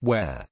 Where